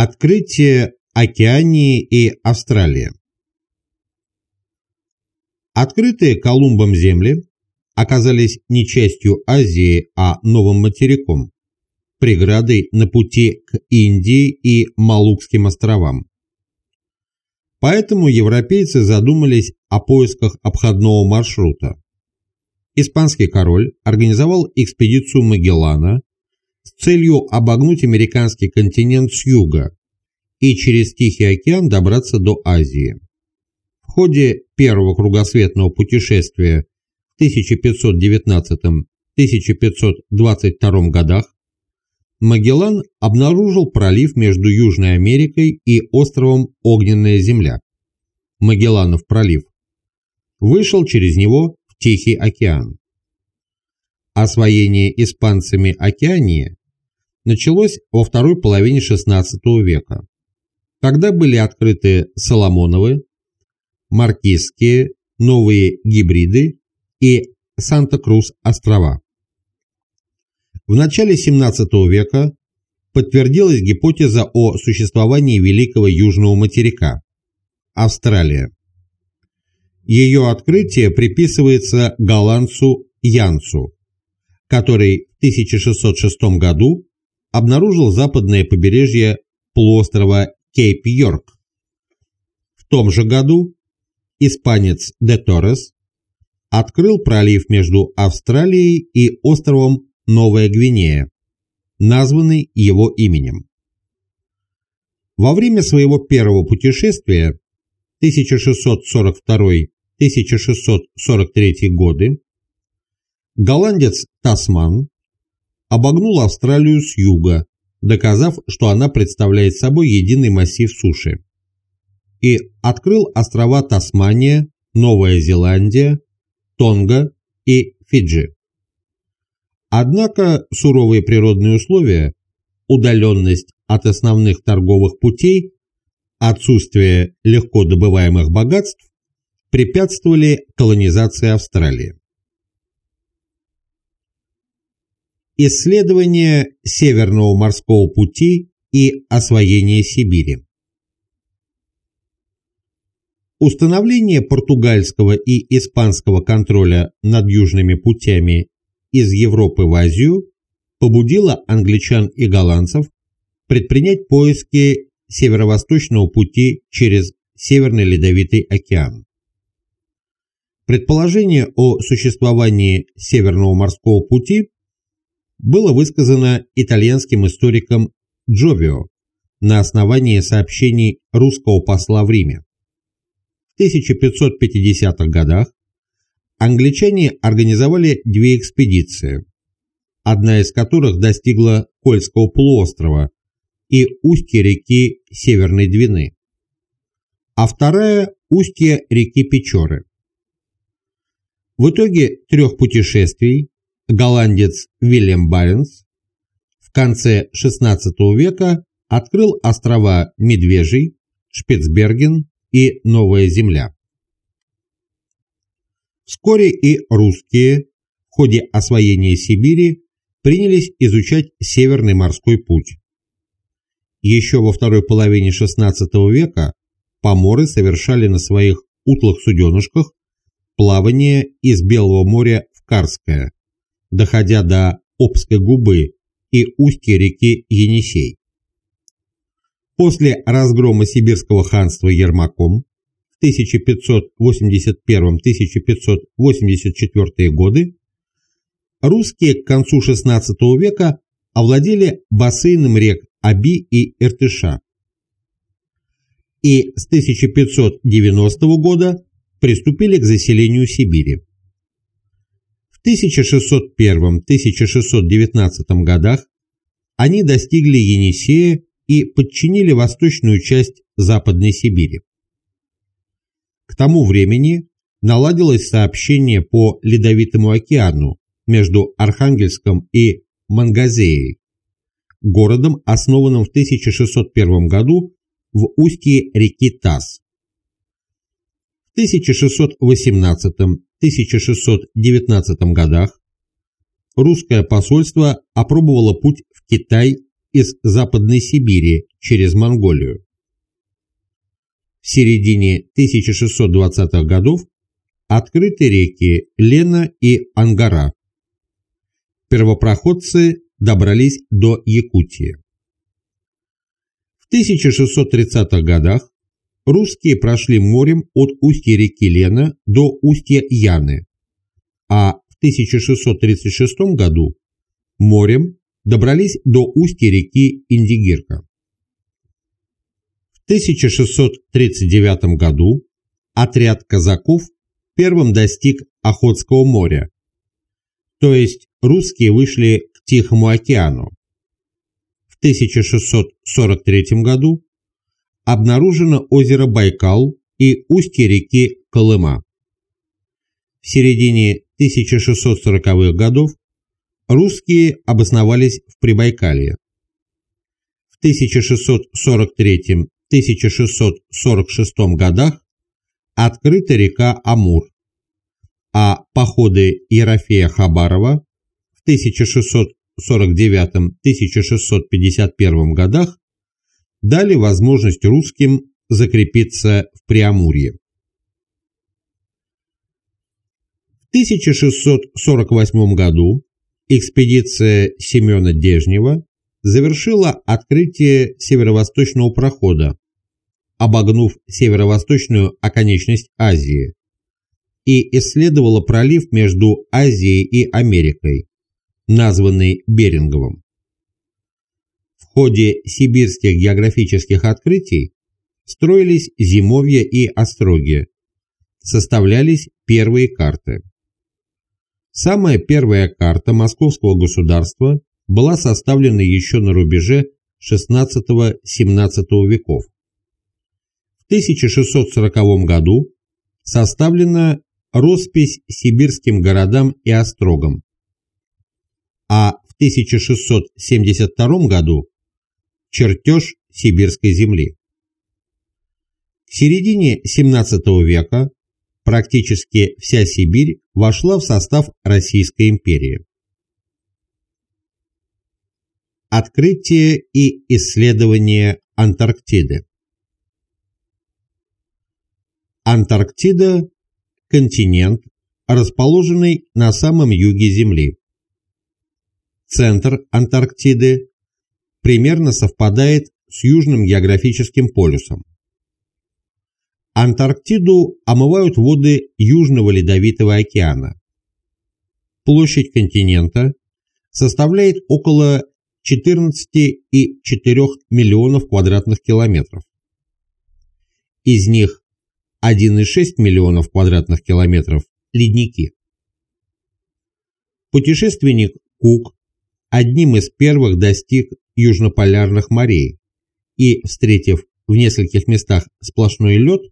Открытие Океании и Австралии Открытые Колумбом земли оказались не частью Азии, а новым материком, преградой на пути к Индии и Малукским островам. Поэтому европейцы задумались о поисках обходного маршрута. Испанский король организовал экспедицию Магеллана с целью обогнуть американский континент с юга и через Тихий океан добраться до Азии. В ходе первого кругосветного путешествия в 1519-1522 годах Магеллан обнаружил пролив между Южной Америкой и островом Огненная Земля. Магелланов пролив. Вышел через него в Тихий океан. Освоение испанцами Океании началось во второй половине XVI века. Тогда были открыты Соломоновы, Маркизские, Новые Гибриды и Санта-Крус острова. В начале XVII века подтвердилась гипотеза о существовании Великого Южного материка – Австралия. Ее открытие приписывается голландцу Янцу, который в 1606 году обнаружил западное побережье полуострова Кейп-Йорк. В том же году испанец де Торрес открыл пролив между Австралией и островом Новая Гвинея, названный его именем. Во время своего первого путешествия 1642-1643 годы голландец Тасман обогнул Австралию с юга, доказав, что она представляет собой единый массив суши, и открыл острова Тасмания, Новая Зеландия, Тонга и Фиджи. Однако суровые природные условия, удаленность от основных торговых путей, отсутствие легко добываемых богатств препятствовали колонизации Австралии. Исследование Северного морского пути и освоение Сибири. Установление португальского и испанского контроля над южными путями из Европы в Азию побудило англичан и голландцев предпринять поиски северо-восточного пути через Северный Ледовитый океан. Предположение о существовании Северного морского пути было высказано итальянским историком Джовио на основании сообщений русского посла в Риме. В 1550-х годах англичане организовали две экспедиции, одна из которых достигла Кольского полуострова и устья реки Северной Двины, а вторая – устья реки Печоры. В итоге трех путешествий голландец Вильям Баренс в конце XVI века открыл острова Медвежий, Шпицберген и Новая Земля. Вскоре и русские в ходе освоения Сибири принялись изучать Северный морской путь. Еще во второй половине XVI века поморы совершали на своих утлых суденышках плавание из Белого моря в Карское, доходя до Обской губы и устья реки Енисей. После разгрома сибирского ханства Ермаком в 1581-1584 годы русские к концу XVI века овладели бассейном рек Аби и Иртыша. И с 1590 года приступили к заселению Сибири. В 1601-1619 годах они достигли Енисея и подчинили восточную часть Западной Сибири. К тому времени наладилось сообщение по Ледовитому океану между Архангельском и Мангазеей, городом, основанным в 1601 году в устье реки Тас. В 1618 1619 годах русское посольство опробовало путь в Китай из Западной Сибири через Монголию. В середине 1620-х годов открыты реки Лена и Ангара. Первопроходцы добрались до Якутии. В 1630-х годах русские прошли морем от устья реки Лена до устья Яны, а в 1636 году морем добрались до устья реки Индигирка. В 1639 году отряд казаков первым достиг Охотского моря, то есть русские вышли к Тихому океану. В 1643 году обнаружено озеро Байкал и устье реки Колыма. В середине 1640-х годов русские обосновались в Прибайкалье. В 1643-1646 годах открыта река Амур, а походы Ерофея Хабарова в 1649-1651 годах дали возможность русским закрепиться в Преамурье. В 1648 году экспедиция Семена Дежнева завершила открытие северо-восточного прохода, обогнув северо-восточную оконечность Азии, и исследовала пролив между Азией и Америкой, названный Беринговым ходе сибирских географических открытий строились зимовья и остроги, составлялись первые карты. Самая первая карта московского государства была составлена еще на рубеже XVI-XVII веков. В 1640 году составлена роспись сибирским городам и острогам, а в 1672 году чертеж сибирской земли. К середине XVII века практически вся Сибирь вошла в состав Российской империи. Открытие и исследование Антарктиды Антарктида – континент, расположенный на самом юге Земли. Центр Антарктиды примерно совпадает с Южным географическим полюсом. Антарктиду омывают воды Южного Ледовитого океана. Площадь континента составляет около 14,4 миллионов квадратных километров. Из них 1,6 миллионов квадратных километров – ледники. Путешественник Кук одним из первых достиг южнополярных морей и, встретив в нескольких местах сплошной лед,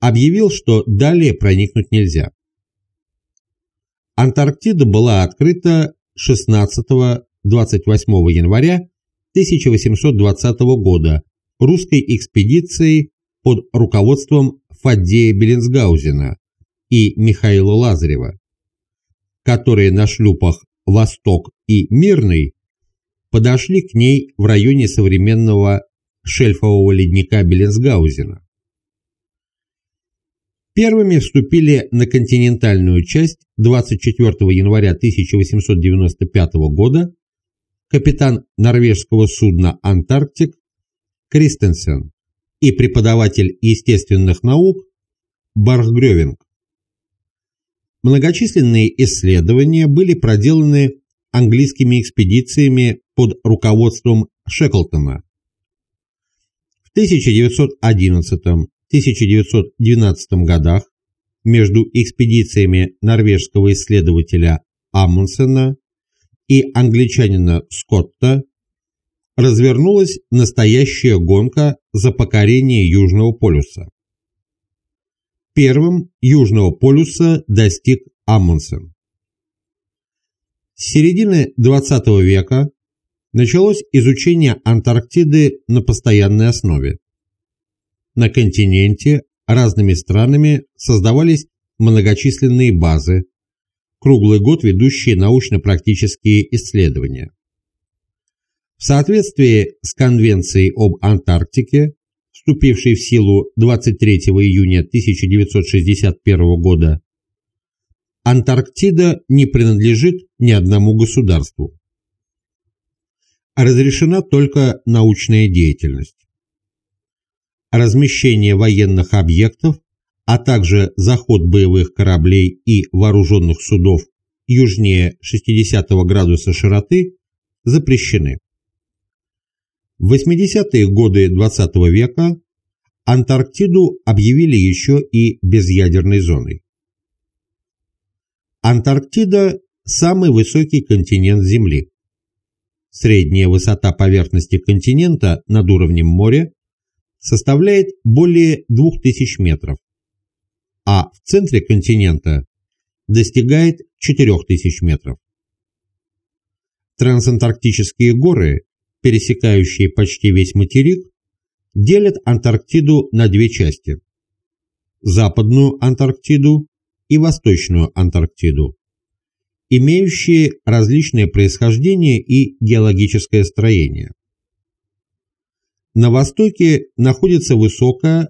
объявил, что далее проникнуть нельзя. Антарктида была открыта 16-28 января 1820 года русской экспедицией под руководством Фаддея Беллинсгаузена и Михаила Лазарева, которые на шлюпах «Восток» и «Мирный» подошли к ней в районе современного шельфового ледника Беллинсгаузена. Первыми вступили на континентальную часть 24 января 1895 года капитан норвежского судна «Антарктик» Кристенсен и преподаватель естественных наук Бархгрёвинг. Многочисленные исследования были проделаны английскими экспедициями под руководством Шеклтона. В 1911-1912 годах между экспедициями норвежского исследователя Амундсена и англичанина Скотта развернулась настоящая гонка за покорение Южного полюса. Первым Южного полюса достиг Амундсен. С середины XX века началось изучение Антарктиды на постоянной основе. На континенте разными странами создавались многочисленные базы, круглый год ведущие научно-практические исследования. В соответствии с Конвенцией об Антарктике, вступившей в силу 23 июня 1961 года, Антарктида не принадлежит ни одному государству. Разрешена только научная деятельность. Размещение военных объектов, а также заход боевых кораблей и вооруженных судов южнее 60 градуса широты запрещены. В 80-е годы XX -го века Антарктиду объявили еще и безъядерной зоной. Антарктида – самый высокий континент Земли. Средняя высота поверхности континента над уровнем моря составляет более 2000 метров, а в центре континента достигает 4000 метров. Трансантарктические горы, пересекающие почти весь материк, делят Антарктиду на две части – Западную Антарктиду и Восточную Антарктиду, имеющие различное происхождение и геологическое строение. На востоке находится высокое,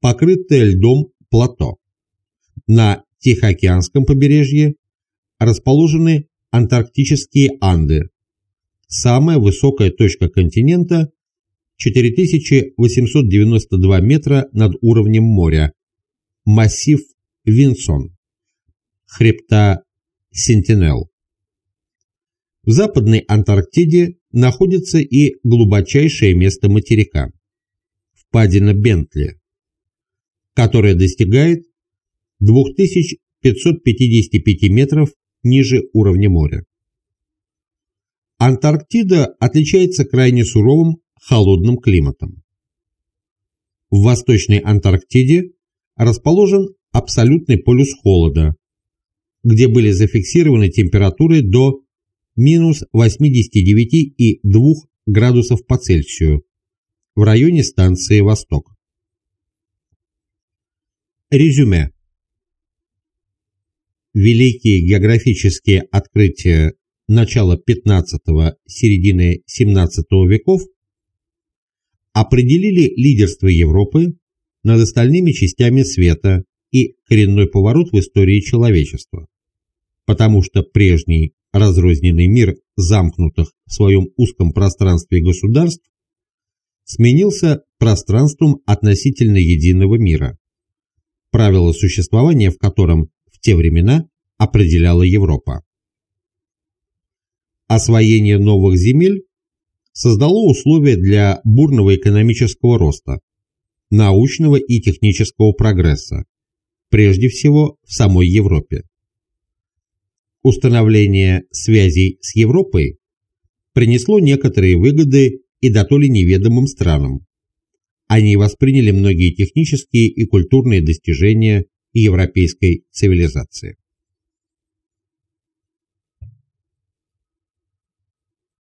покрытое льдом плато. На Тихоокеанском побережье расположены антарктические Анды, самая высокая точка континента 4892 метра над уровнем моря, массив Винсон хребта Сентинел. В Западной Антарктиде находится и глубочайшее место материка – впадина Бентли, которая достигает 2555 метров ниже уровня моря. Антарктида отличается крайне суровым холодным климатом. В Восточной Антарктиде расположен абсолютный полюс холода, где были зафиксированы температуры до минус 89,2 градусов по Цельсию в районе станции «Восток». Резюме. Великие географические открытия начала 15-середины 17 веков определили лидерство Европы над остальными частями света и коренной поворот в истории человечества потому что прежний разрозненный мир замкнутых в своем узком пространстве государств сменился пространством относительно единого мира, правила существования в котором в те времена определяла Европа. Освоение новых земель создало условия для бурного экономического роста, научного и технического прогресса, прежде всего в самой Европе. Установление связей с Европой принесло некоторые выгоды и дотоле неведомым странам. Они восприняли многие технические и культурные достижения европейской цивилизации.